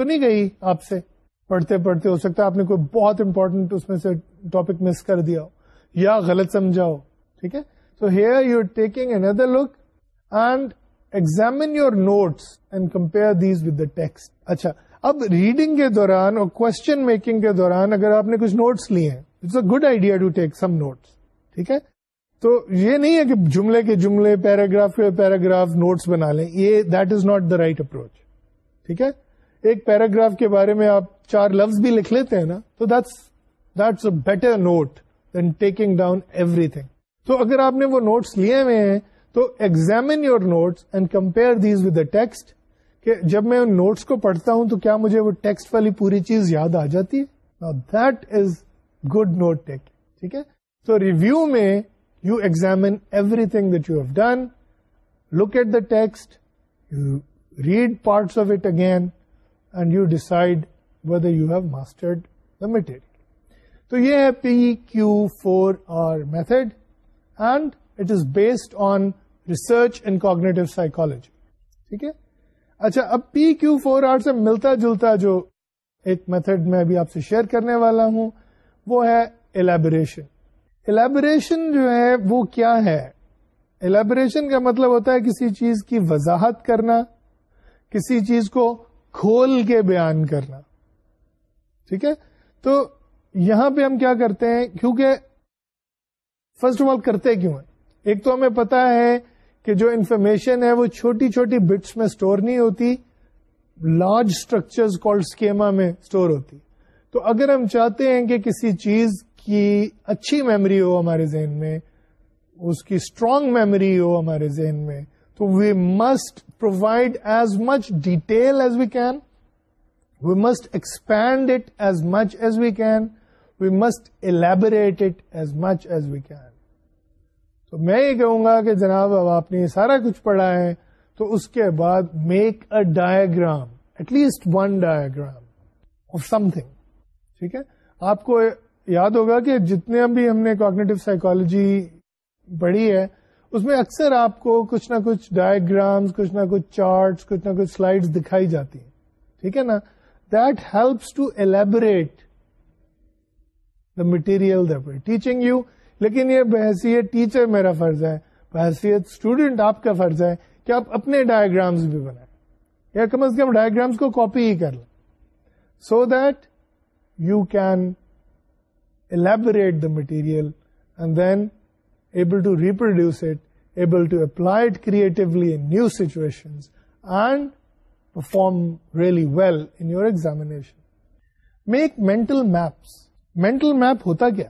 تو نہیں گئی آپ سے پڑھتے پڑھتے ہو سکتا ہے آپ نے کوئی بہت امپورٹنٹ اس میں سے ٹاپک مس کر دیا ہو یا غلط سمجھا ہو ٹھیک ہے تو you are taking another look and examine your notes and compare these with the text اچھا اب ریڈنگ کے دوران اور کوشچن میکنگ کے دوران اگر آپ نے کچھ نوٹس لیے ہیں it's a good idea to take some notes ٹھیک ہے تو یہ نہیں ہے کہ جملے کے جملے پیراگراف کے پیراگراف نوٹس بنا لیں یہ that is not the right approach ٹھیک ہے ایک پیراگراف کے بارے میں آپ چار لفظ بھی لکھ لیتے ہیں نا تو that's that's a better note than taking down everything تو اگر آپ نے وہ نوٹس لیے ہوئے ہیں تو examine your notes and compare these with the text کہ جب میں ان نوٹس کو پڑھتا ہوں تو کیا مجھے وہ ٹیکسٹ والی پوری چیز یاد آ جاتی ہے that is good note take ٹھیک ہے تو ریویو میں you examine everything that you have done look at the text you read parts of it again and you decide whether you have mastered the material تو یہ ہے P Q four R method and it is based on research and cognitive ٹھیک ہے اچھا اب پی کیو four آر سے ملتا جلتا جو ایک میتھڈ میں ابھی آپ سے شیئر کرنے والا ہوں وہ ہے ایلیبوریشن ایلیبوریشن جو ہے وہ کیا ہے ایلیبوریشن کا مطلب ہوتا ہے کسی چیز کی وضاحت کرنا کسی چیز کو کھول کے بیان کرنا ٹھیک ہے تو یہاں پہ ہم کیا کرتے ہیں کیونکہ فرسٹ آف آل کرتے کیوں ہیں ایک تو ہمیں پتا ہے کہ جو انفارمیشن ہے وہ چھوٹی چھوٹی بٹس میں اسٹور نہیں ہوتی لارج اسٹرکچر میں اسٹور ہوتی تو اگر ہم چاہتے ہیں کہ کسی چیز کی اچھی میموری ہو ہمارے ذہن میں اس کی اسٹرانگ میموری ہو ہمارے ذہن میں تو we must provide as much detail as we can we must expand it as much as we can we must elaborate it as much as we can تو میں یہ کہوں گا کہ جناب اب آپ نے یہ سارا کچھ پڑھا ہے تو اس کے بعد make a diagram at least one diagram of something ٹھیک ہے آپ کو یاد ہوگا کہ جتنے بھی ہم نے کوکریٹ سائکالوجی پڑھی ہے اس میں اکثر آپ کو کچھ نہ کچھ ڈائگرامس کچھ نہ کچھ چارٹس کچھ نہ کچھ سلائڈ دکھائی جاتی ہیں ٹھیک ہے نا that helps to elaborate the material teaching you لیکن یہ بحثیت ٹیچر میرا فرض ہے بحثیت اسٹوڈینٹ آپ کا فرض ہے کہ آپ اپنے ڈائگرامس بھی بنائیں یا کم از کم ڈائگرامس کو کاپی ہی کر لیں so that you can elaborate the material and then able able to to reproduce it, it apply creatively able to reproduce it able to apply creatively well example mental map ہوتا کیا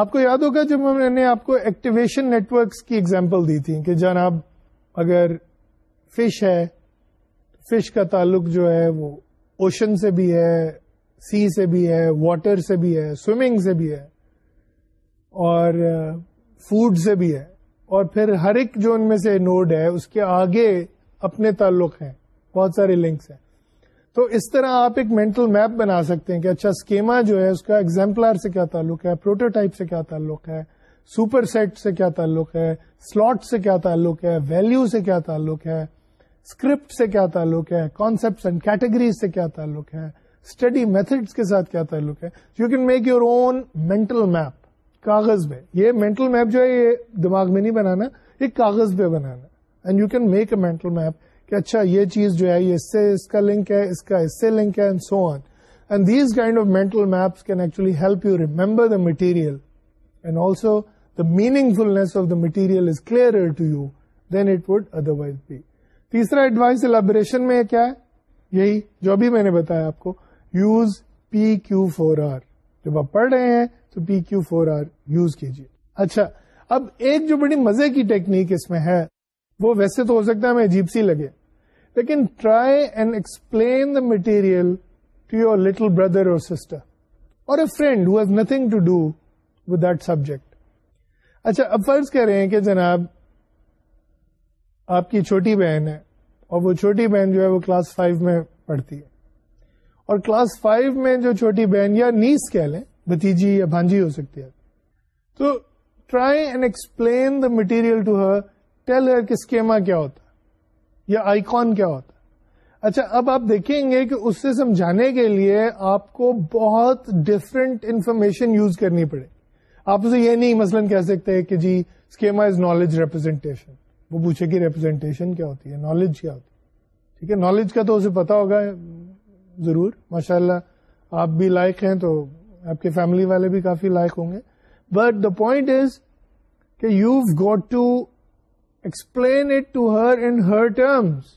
آپ کو یاد ہوگا جب میں نے آپ کو ایکٹیویشن نیٹورکس کی ایگزامپل دی تھی کہ جناب اگر فش ہے فش کا تعلق جو ہے وہ اوشن سے بھی ہے سی سے بھی ہے واٹر سے بھی ہے سوئمنگ سے بھی ہے اور فوڈ سے بھی ہے اور پھر ہر ایک جو ان میں سے نوڈ ہے اس کے آگے اپنے تعلق ہیں بہت سارے لنکس ہیں تو اس طرح آپ ایک مینٹل میپ بنا سکتے ہیں کہ اچھا اسکیما جو ہے اس کا ایگزامپلر سے کیا تعلق ہے پروٹوٹائپ سے کیا تعلق ہے سپر سیٹ سے کیا تعلق ہے سلاٹ سے کیا تعلق ہے ویلو سے کیا تعلق ہے اسکرپٹ سے کیا تعلق ہے کانسپٹ اینڈ کیٹیگریز سے کیا تعلق ہے اسٹڈی میتھڈ کے ساتھ کیا تعلق ہے you can make your own mental map کاغذ میں یہ مینٹل میپ جو ہے یہ دماغ میں نہیں بنانا یہ کاغذ پہ بنانا and you can make a mental map کہ اچھا یہ چیز جو ہے یہ اس سے اس کا لنک ہے اس کا اس سے لنک ہے and so on and these kind of mental maps can actually help you remember the material and also the meaningfulness of the material is clear to you then it would otherwise be تیسرا advice elaboration میں کیا ہے یہی جو بھی میں نے بتایا آپ کو use P Q four R جب آپ پڑھ رہے ہیں تو P Q four R use کیجیے اچھا اب ایک جو بڑی مزے کی ٹیکنیک اس میں ہے وہ ویسے تو ہو سکتا ہے ہمیں عجیب سی لگے لیکن try and explain the material to your little brother اور سسٹر اور a friend who has to do with that subject اچھا اب فرض کہہ رہے ہیں کہ جناب آپ کی چھوٹی بہن ہے اور وہ چھوٹی بہن جو ہے وہ کلاس فائیو میں پڑھتی ہے اور کلاس فائیو میں جو چھوٹی بہن یا نیس کہہ لیں بتیجی یا بھانجی ہو سکتی ہے تو try and explain the material to her tell her کہ اسکیما کیا ہوتا یا آئی کیا ہوتا اچھا اب آپ دیکھیں گے کہ اس سے سمجھانے کے لیے آپ کو بہت ڈفرینٹ انفارمیشن یوز کرنی پڑے آپ اسے یہ نہیں مثلاً کہہ سکتے کہ جی اسکیما از نالج ریپرزینٹیشن وہ پوچھے کہ ریپرزینٹیشن کیا ہوتی ہے نالج کیا ہوتی ہے ٹھیک ہے نالج کا تو اسے پتا ہوگا ضرور ماشاء اللہ آپ بھی لائق ہیں تو آپ کے فیملی والے بھی کافی لائق ہوں گے بٹ دا پوائنٹ از کہ you got to explain it to her in her terms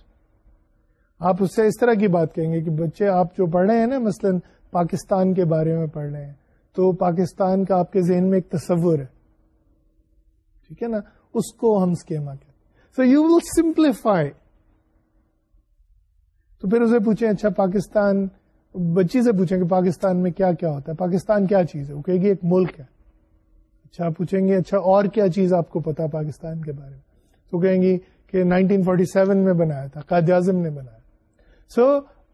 آپ اس سے اس طرح کی بات کہیں گے کہ بچے آپ جو پڑھ رہے ہیں نا مثلا پاکستان کے بارے میں پڑھ رہے ہیں تو پاکستان کا آپ کے ذہن میں ایک تصور ہے ٹھیک ہے نا اس کو ہم اسکیما کہتے سو یو ول سمپلیفائی تو پھر اسے پوچھیں اچھا پاکستان بچی سے پوچھیں گے پاکستان میں کیا کیا ہوتا ہے پاکستان کیا چیز ہے وہ کہے گی ایک ملک ہے اچھا پوچھیں گے اچھا اور کیا چیز آپ کو پتا پاکستان کے بارے میں تو کہیں گی کہ 1947 میں بنایا تھا قائد اعظم نے بنایا سو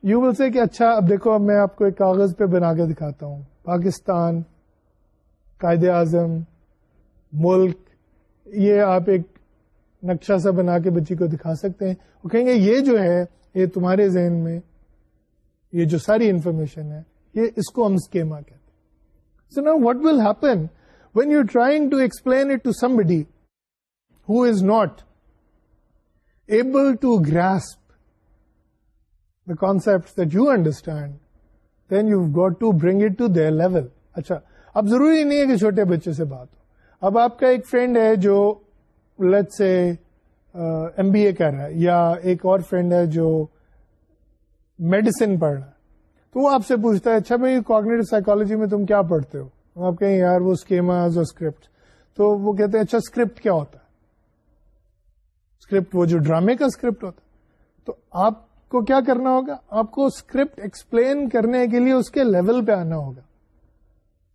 یو ول سے کہ اچھا اب دیکھو اب میں آپ کو ایک کاغذ پہ بنا کے دکھاتا ہوں پاکستان قائد اعظم ملک یہ آپ ایک نقشہ سا بنا کے بچی کو دکھا سکتے ہیں وہ کہیں گے یہ جو ہے یہ تمہارے ذہن میں یہ جو ساری انفارمیشن ہے یہ اس کو ہم اسکیما کہتے سو نا what will happen when you trying to explain it somebody who is not able to grasp the concept that you understand then you got to bring it to their level اچھا اب ضروری نہیں ہے کہ چھوٹے بچے سے بات ہو اب آپ کا ایک فرینڈ ہے جو لٹ سے ایم بی اے کر رہا ہے یا ایک اور فرینڈ ہے جو میڈیسن پڑھنا تو وہ آپ سے پوچھتا ہے اچھا بھائی کوگنیٹو سائیکالوجی میں تم کیا پڑھتے ہو آپ کہیں یار وہ اسکیماز تو وہ کہتے ہیں اچھا اسکرپٹ کیا ہوتا ہے اسکرپٹ وہ جو ڈرامے کا اسکرپٹ ہوتا ہے تو آپ کو کیا کرنا ہوگا آپ کو اسکرپٹ ایکسپلین کرنے کے لیے اس کے لیول پہ آنا ہوگا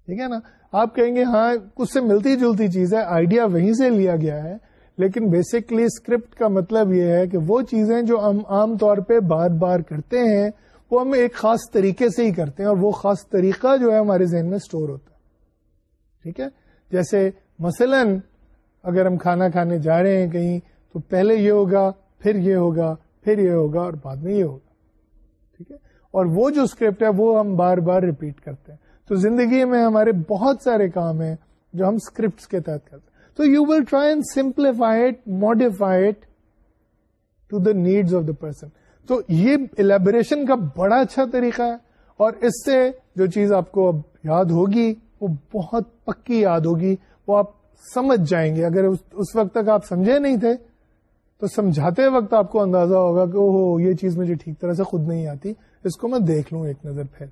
ٹھیک ہے نا آپ کہیں گے ہاں اس سے ملتی جلتی چیز ہے آئیڈیا وہیں سے لیا گیا ہے لیکن بیسکلی اسکرپٹ کا مطلب یہ ہے کہ وہ چیزیں جو ہم عام طور پہ بار بار کرتے ہیں وہ ہم ایک خاص طریقے سے ہی کرتے ہیں اور وہ خاص طریقہ جو ہے ہمارے ذہن میں اسٹور ہوتا ہے ٹھیک ہے جیسے مثلا اگر ہم کھانا کھانے جا رہے ہیں کہیں تو پہلے یہ ہوگا پھر یہ ہوگا پھر یہ ہوگا اور بعد میں یہ ہوگا ٹھیک ہے اور وہ جو اسکرپٹ ہے وہ ہم بار بار ریپیٹ کرتے ہیں تو زندگی میں ہمارے بہت سارے کام ہیں جو ہم اسکرپٹس کے تحت کرتے ہیں you simplify try modify it to the needs of the person تو یہ الیبریشن کا بڑا اچھا طریقہ ہے اور اس سے جو چیز آپ کو اب یاد ہوگی وہ بہت پکی یاد ہوگی وہ آپ سمجھ جائیں گے اگر اس وقت تک آپ سمجھے نہیں تھے تو سمجھاتے وقت آپ کو اندازہ ہوگا کہ یہ چیز مجھے ٹھیک طرح سے خود نہیں آتی اس کو میں دیکھ لوں ایک نظر پھر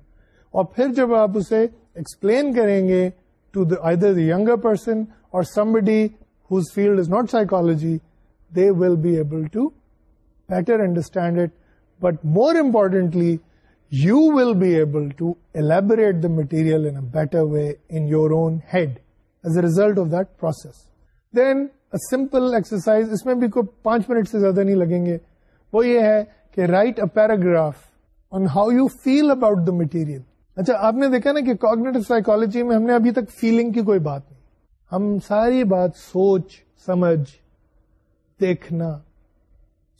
اور پھر جب آپ اسے ایکسپلین کریں گے to the the یگر person is not whose field is not psychology they will be able to better understand it but more able you will be material the material better better way your your own head as a result of process. Then a simple exercise اس میں بھی کوئی پانچ minute سے زیادہ نہیں لگیں گے وہ یہ ہے کہ write a paragraph on how you feel about the material اچھا آپ نے دیکھا نا کہ کوگنیٹو سائیکولوجی میں ہم نے ابھی تک فیلنگ کی کوئی بات نہیں ہم ساری بات سوچ سمجھ دیکھنا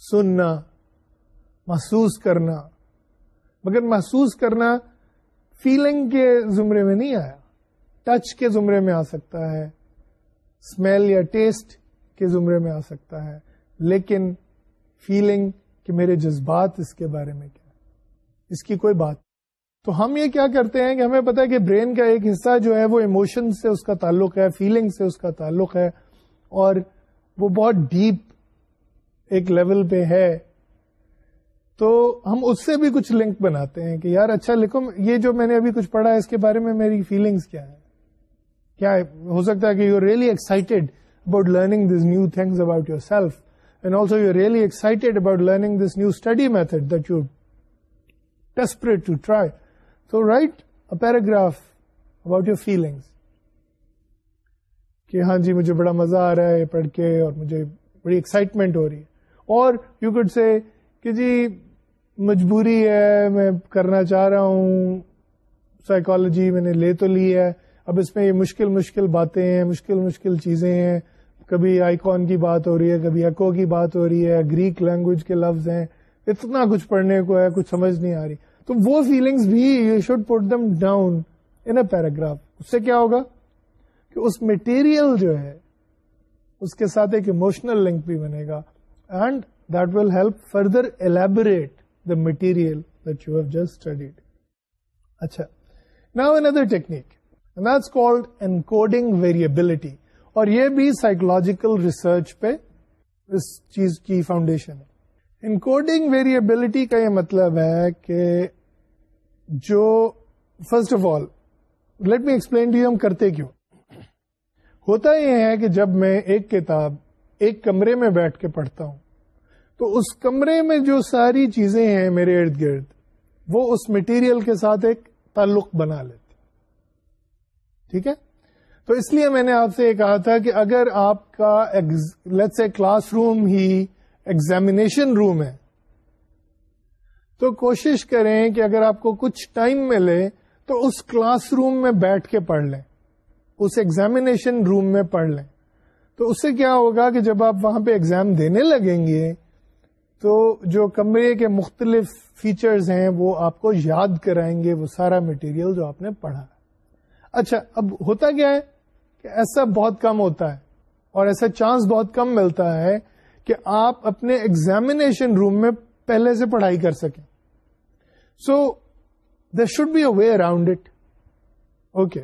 سننا محسوس کرنا مگر محسوس کرنا فیلنگ کے زمرے میں نہیں آیا ٹچ کے زمرے میں آ سکتا ہے اسمیل یا ٹیسٹ کے زمرے میں آ سکتا ہے لیکن فیلنگ کہ میرے جذبات اس کے بارے میں کیا اس کی کوئی بات نہیں تو ہم یہ کیا کرتے ہیں کہ ہمیں پتا ہے کہ برین کا ایک حصہ جو ہے وہ ایموشن سے اس کا تعلق ہے فیلنگ سے اس کا تعلق ہے اور وہ بہت ڈیپ ایک لیول پہ ہے تو ہم اس سے بھی کچھ لنک بناتے ہیں کہ یار اچھا لکھو یہ جو میں نے ابھی کچھ پڑھا ہے اس کے بارے میں میری فیلنگس کیا ہے کیا ہو سکتا ہے کہ you really excited about learning this new things about yourself and also you really excited about learning this new study method that you desperate to try write a paragraph about your feelings کہ ہاں جی مجھے بڑا مزہ آ رہا ہے پڑھ کے اور مجھے بڑی ایکسائٹمنٹ ہو رہی ہے اور یو گڈ سے کہ جی مجبوری ہے میں کرنا چاہ رہا ہوں سائیکالوجی میں نے لے تو لی ہے اب اس میں یہ مشکل مشکل باتیں ہیں مشکل مشکل چیزیں ہیں کبھی آئی کی بات ہو رہی ہے کبھی ایکو کی بات ہو رہی ہے گریک لینگویج کے لفظ ہیں اتنا کچھ پڑھنے کو ہے کچھ سمجھ نہیں آ رہی تو وہ فیلنگس بھی you should put them down in a paragraph اس سے کیا ہوگا کہ اس مٹیریل جو ہے اس کے ساتھ ایک اموشنل لنک بھی بنے گا and that will help further elaborate the material that you have just studied اچھا now another technique that's called encoding variability اور یہ بھی سائکولوجیکل ریسرچ پہ اس چیز کی فاؤنڈیشن ہے انکوڈنگ ویریبلٹی کا یہ مطلب ہے کہ جو first of all let me explain the ہم کرتے کیوں ہوتا یہ ہے کہ جب میں ایک کتاب ایک کمرے میں بیٹھ کے پڑھتا ہوں تو اس کمرے میں جو ساری چیزیں ہیں میرے ارد گرد وہ اس مٹیریل کے ساتھ ایک تعلق بنا لیتی ٹھیک ہے تو اس لیے میں نے آپ سے یہ کہا تھا کہ اگر آپ کا لیٹس اے کلاس روم ہی ایگزامیشن روم ہے تو کوشش کریں کہ اگر آپ کو کچھ ٹائم ملے تو اس کلاس روم میں بیٹھ کے پڑھ لیں اس ایگزامینیشن روم میں پڑھ لیں تو اس سے کیا ہوگا کہ جب آپ وہاں پہ ایگزام دینے لگیں گے تو جو کمرے کے مختلف فیچرز ہیں وہ آپ کو یاد کرائیں گے وہ سارا مٹیریل جو آپ نے پڑھا اچھا اب ہوتا کیا ہے کہ ایسا بہت کم ہوتا ہے اور ایسا چانس بہت کم ملتا ہے کہ آپ اپنے ایگزامینیشن روم میں پہلے سے پڑھائی کر سکیں so there should be a way around it okay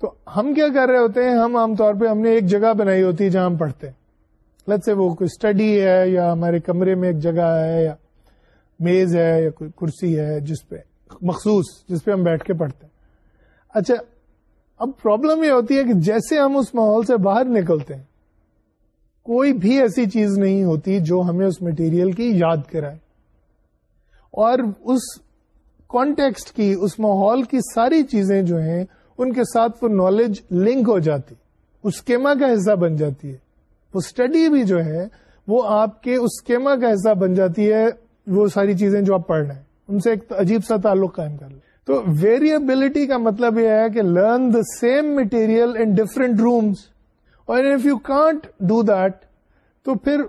تو ہم کیا کر رہے ہوتے ہیں ہم عام طور پہ ہم نے ایک جگہ بنائی ہوتی ہے جہاں ہم پڑھتے ہیں لت سے وہ کوئی اسٹڈی ہے یا ہمارے کمرے میں ایک جگہ ہے یا میز ہے یا کوئی کرسی ہے جس پہ مخصوص جس پہ ہم بیٹھ کے پڑھتے ہیں اچھا اب پرابلم یہ ہوتی ہے کہ جیسے ہم اس ماحول سے باہر نکلتے ہیں کوئی بھی ایسی چیز نہیں ہوتی جو ہمیں اس مٹیریل کی یاد کرائے اور اس کانٹیکسٹ کی اس ماحول کی ساری چیزیں جو ہیں ان کے ساتھ وہ نالج لنک ہو جاتی اسکیما کا حصہ بن جاتی ہے وہ اسٹڈی بھی جو ہے وہ آپ کے اسکیما کا حصہ بن جاتی ہے وہ ساری چیزیں جو آپ پڑھ رہے ہیں ان سے ایک عجیب سا تعلق قائم کر لیں تو ویریبلٹی کا مطلب یہ ہے کہ learn the same material in different rooms اور if you can't do that تو پھر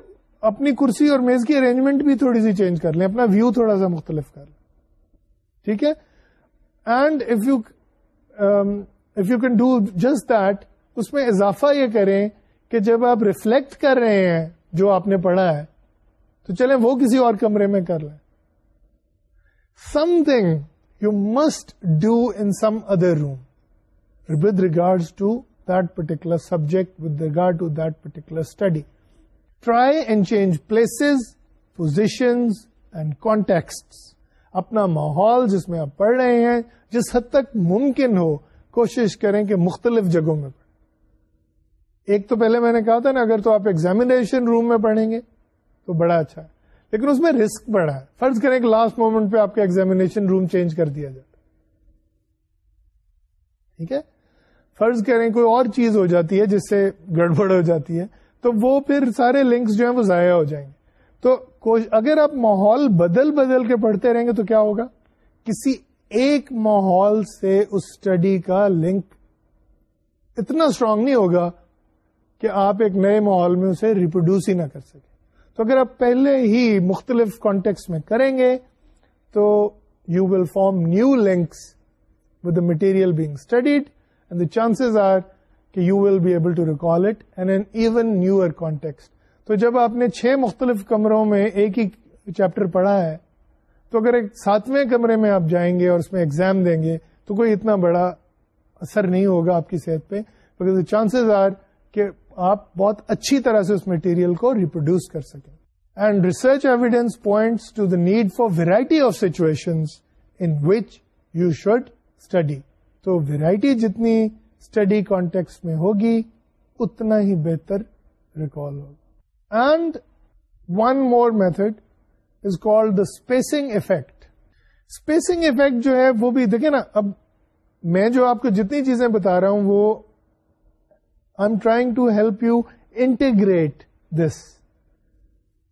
اپنی کرسی اور میز کی ارینجمنٹ بھی تھوڑی سی چینج کر لیں اپنا ویو تھوڑا سا مختلف کر لیں ٹھیک ہے and if you if you can do just that اس میں اضافہ یہ کریں کہ جب آپ ریفلیکٹ کر رہے ہیں جو آپ نے پڑھا ہے تو چلیں وہ کسی اور کمرے میں کر لیں something you must do in some other room with regard to that particular subject with regard to that particular study try and change places positions and context اپنا ماحول جس میں آپ پڑھ رہے ہیں جس حد تک ممکن ہو کوشش کریں کہ مختلف جگہوں میں پڑھیں ایک تو پہلے میں نے کہا تھا نا اگر تو آپ ایگزامینیشن روم میں پڑھیں گے تو بڑا اچھا ہے لیکن اس میں رسک بڑا ہے فرض کریں کہ لاسٹ مومنٹ پہ آپ کا ایگزامینیشن روم چینج کر دیا جاتا ٹھیک ہے فرض کریں کوئی اور چیز ہو جاتی ہے جس سے گڑبڑ ہو جاتی ہے تو وہ پھر سارے لنکس جو ہیں وہ ضائع ہو جائیں گے تو اگر آپ ماحول بدل بدل کے پڑھتے رہیں گے تو کیا ہوگا کسی ایک ماحول سے اس اسٹڈی کا لنک اتنا اسٹرانگ نہیں ہوگا کہ آپ ایک نئے ماحول میں اسے ریپروڈیوس ہی نہ کر سکیں تو اگر آپ پہلے ہی مختلف کانٹیکس میں کریں گے تو you will form new links with the material being studied and the chances are کہ you will be able to recall it and in even newer context تو جب آپ نے چھ مختلف کمروں میں ایک ہی چیپٹر پڑھا ہے تو اگر ایک ساتویں کمرے میں آپ جائیں گے اور اس میں ایگزام دیں گے تو کوئی اتنا بڑا اثر نہیں ہوگا آپ کی صحت پہ بیکاز چانسز آر کہ آپ بہت اچھی طرح سے اس میٹیریل کو ریپروڈیوس کر سکیں and research evidence points to the need for variety of situation in which you should study تو ویرائٹی جتنی اسٹڈی کانٹیکس میں ہوگی اتنا ہی بہتر ریکال ہوگا more method is called spacing effect spacing effect جو ہے وہ بھی دیکھے نا اب میں جو آپ کو جتنی چیزیں بتا رہا ہوں وہ I am trying to help you integrate this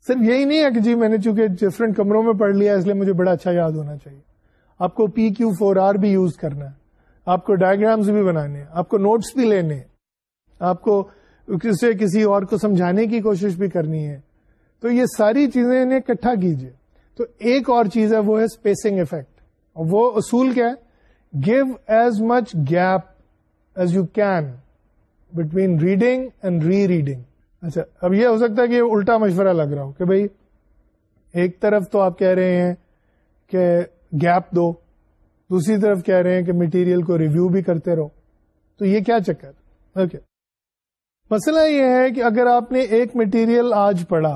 صرف یہی نہیں ہے کہ جی میں نے چونکہ ڈفرینٹ کمروں میں پڑھ لیا اس لیے مجھے بڑا اچھا یاد ہونا چاہیے آپ کو پی کیو فور آر بھی یوز کرنا ہے آپ کو ڈائگرامس بھی بنانے آپ کو نوٹس بھی لینے آپ کو کسی اور کو سمجھانے کی کوشش بھی کرنی ہے تو یہ ساری چیزیں انہیں اکٹھا کیجیے تو ایک اور چیز ہے وہ ہے اسپیسنگ افیکٹ اور وہ اصول کیا ہے give as much gap as you can between reading and rereading اچھا اب یہ ہو سکتا ہے کہ الٹا مشورہ لگ رہا ہو کہ بھائی ایک طرف تو آپ کہہ رہے ہیں کہ گیپ دو دوسری طرف کہہ رہے ہیں کہ مٹیریل کو ریویو بھی کرتے رہو تو یہ کیا چکر اوکے مسئلہ یہ ہے کہ اگر آپ نے ایک مٹیریل آج پڑھا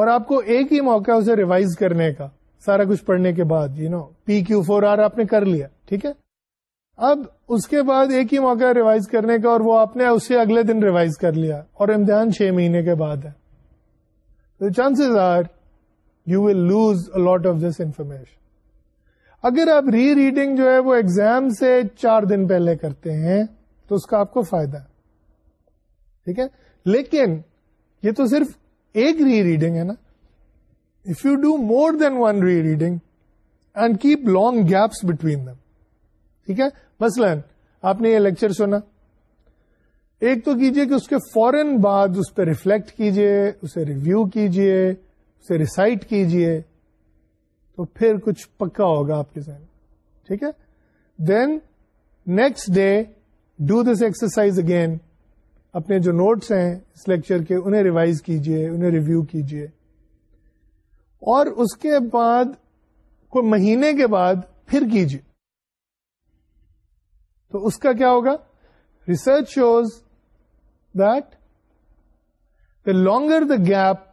اور آپ کو ایک ہی موقع اسے ریوائز کرنے کا سارا کچھ پڑھنے کے بعد you know P Q four R آپ نے کر لیا ٹھیک ہے اب اس کے بعد ایک ہی موقع ریوائز کرنے کا اور وہ آپ نے اسے اگلے دن ریوائز کر لیا اور امتحان چھ مہینے کے بعد ہے تو chances are you will lose lot of this information اگر آپ ری ریڈنگ جو ہے وہ ایگزام سے چار دن پہلے کرتے ہیں تو اس کا آپ کو فائدہ ہے ٹھیک ہے لیکن یہ تو صرف ایک ری ریڈنگ ہے نا if you do more than one rereading and keep long gaps between them ٹھیک ہے مثلاً آپ نے یہ لیکچر سنا ایک تو کیجئے کہ اس کے فورن بعد اس پہ ریفلیکٹ کیجئے اسے ریویو کیجئے اسے ریسائٹ کیجئے تو پھر کچھ پکا ہوگا آپ کے ذہن ٹھیک ہے then next day do this exercise again اپنے جو نوٹس ہیں اس لیکچر کے انہیں ریوائز کیجئے انہیں ریویو کیجئے اور اس کے بعد کوئی مہینے کے بعد پھر کیجئے تو اس کا کیا ہوگا research shows that the longer the gap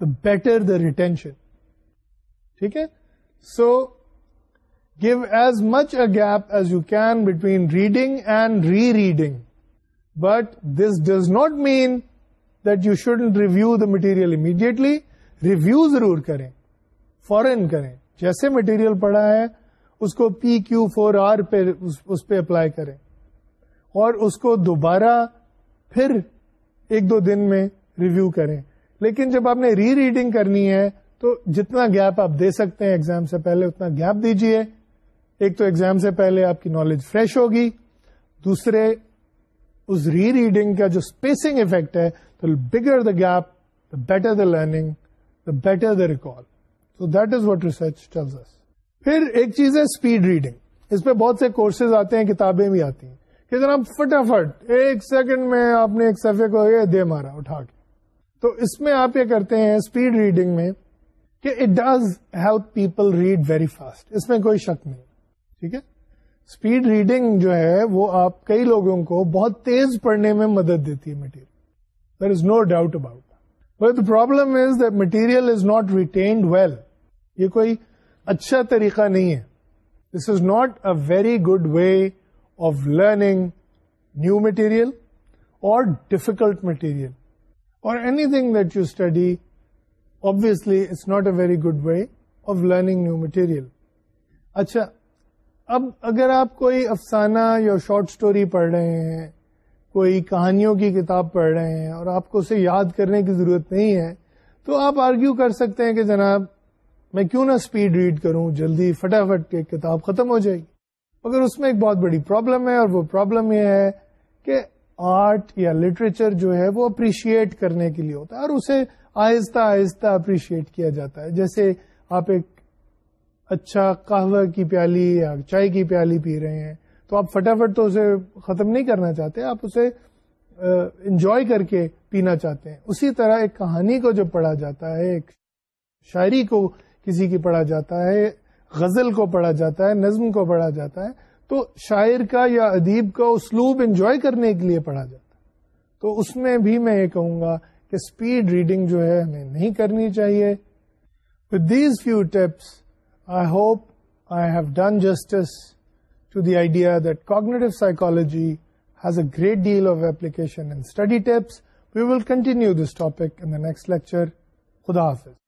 the better the retention ٹھیک ہے so give as much a gap as you can between reading and rereading but this does not mean that you should review the material immediately review ضرور کریں فورن کریں جیسے material پڑا ہے اس کو پی کیو فور آر پہ اس پہ اپلائی کریں اور اس کو دوبارہ پھر ایک دو دن میں ریویو کریں لیکن جب آپ نے ری ریڈنگ کرنی ہے تو جتنا گیپ آپ دے سکتے ہیں ایگزام سے پہلے اتنا گیپ دیجئے ایک تو ایگزام سے پہلے آپ کی نالج فریش ہوگی دوسرے اس ری ریڈنگ کا جو اسپیسنگ افیکٹ ہے تو bigger the gap the better the learning the better the that is what recall research پھر ایک چیز ہے اسپیڈ ریڈنگ اس پہ بہت سے کورسز آتے ہیں کتابیں بھی آتی ہیں کہ جناب فٹافٹ ایک سیکنڈ میں آپ نے ایک سفے کو یہ دے مارا اٹھا کے تو اس میں آپ یہ کرتے ہیں اسپیڈ ریڈنگ میں کہ it does help people read very fast اس میں کوئی شک نہیں ٹھیک ہے اسپیڈ ریڈنگ جو ہے وہ آپ کئی لوگوں کو بہت تیز پڑھنے میں مدد دیتی ہے material there is no doubt about but problem is material is not retained well یہ کوئی اچھا طریقہ نہیں ہے this is not a very good way of learning new material اور ڈیفیکلٹ مٹیریل اور anything that you study obviously it's not a very good way of learning new material اچھا اب اگر آپ کوئی افسانہ یا شارٹ اسٹوری پڑھ رہے ہیں کوئی کہانیوں کی کتاب پڑھ رہے ہیں اور آپ کو اسے یاد کرنے کی ضرورت نہیں ہے تو آپ آرگیو کر سکتے ہیں کہ جناب میں کیوں نہ سپیڈ ریڈ کروں جلدی فٹافٹ کے کتاب ختم ہو جائے گی مگر اس میں ایک بہت بڑی پرابلم ہے اور وہ پرابلم یہ ہے کہ آرٹ یا لٹریچر جو ہے وہ اپریشیٹ کرنے کے لیے ہوتا ہے اور اسے آہستہ آہستہ اپریشیٹ کیا جاتا ہے جیسے آپ ایک اچھا قہوہ کی پیالی یا چائے کی پیالی پی رہے ہیں تو آپ فٹافٹ تو اسے ختم نہیں کرنا چاہتے آپ اسے انجوائے کر کے پینا چاہتے ہیں اسی طرح ایک کہانی کو جب پڑھا جاتا ہے ایک شاعری کو کسی کی پڑھا جاتا ہے غزل کو پڑھا جاتا ہے نظم کو پڑھا جاتا ہے تو شاعر کا یا ادیب کا اسلوب انجوائے کرنے کے لیے پڑھا جاتا ہے تو اس میں بھی میں یہ کہوں گا کہ اسپیڈ ریڈنگ جو ہے ہمیں نہیں کرنی چاہیے these few tips I hope I have done justice to the idea that cognitive psychology has a great deal of application tips we will continue this topic in the next lecture خدا حافظ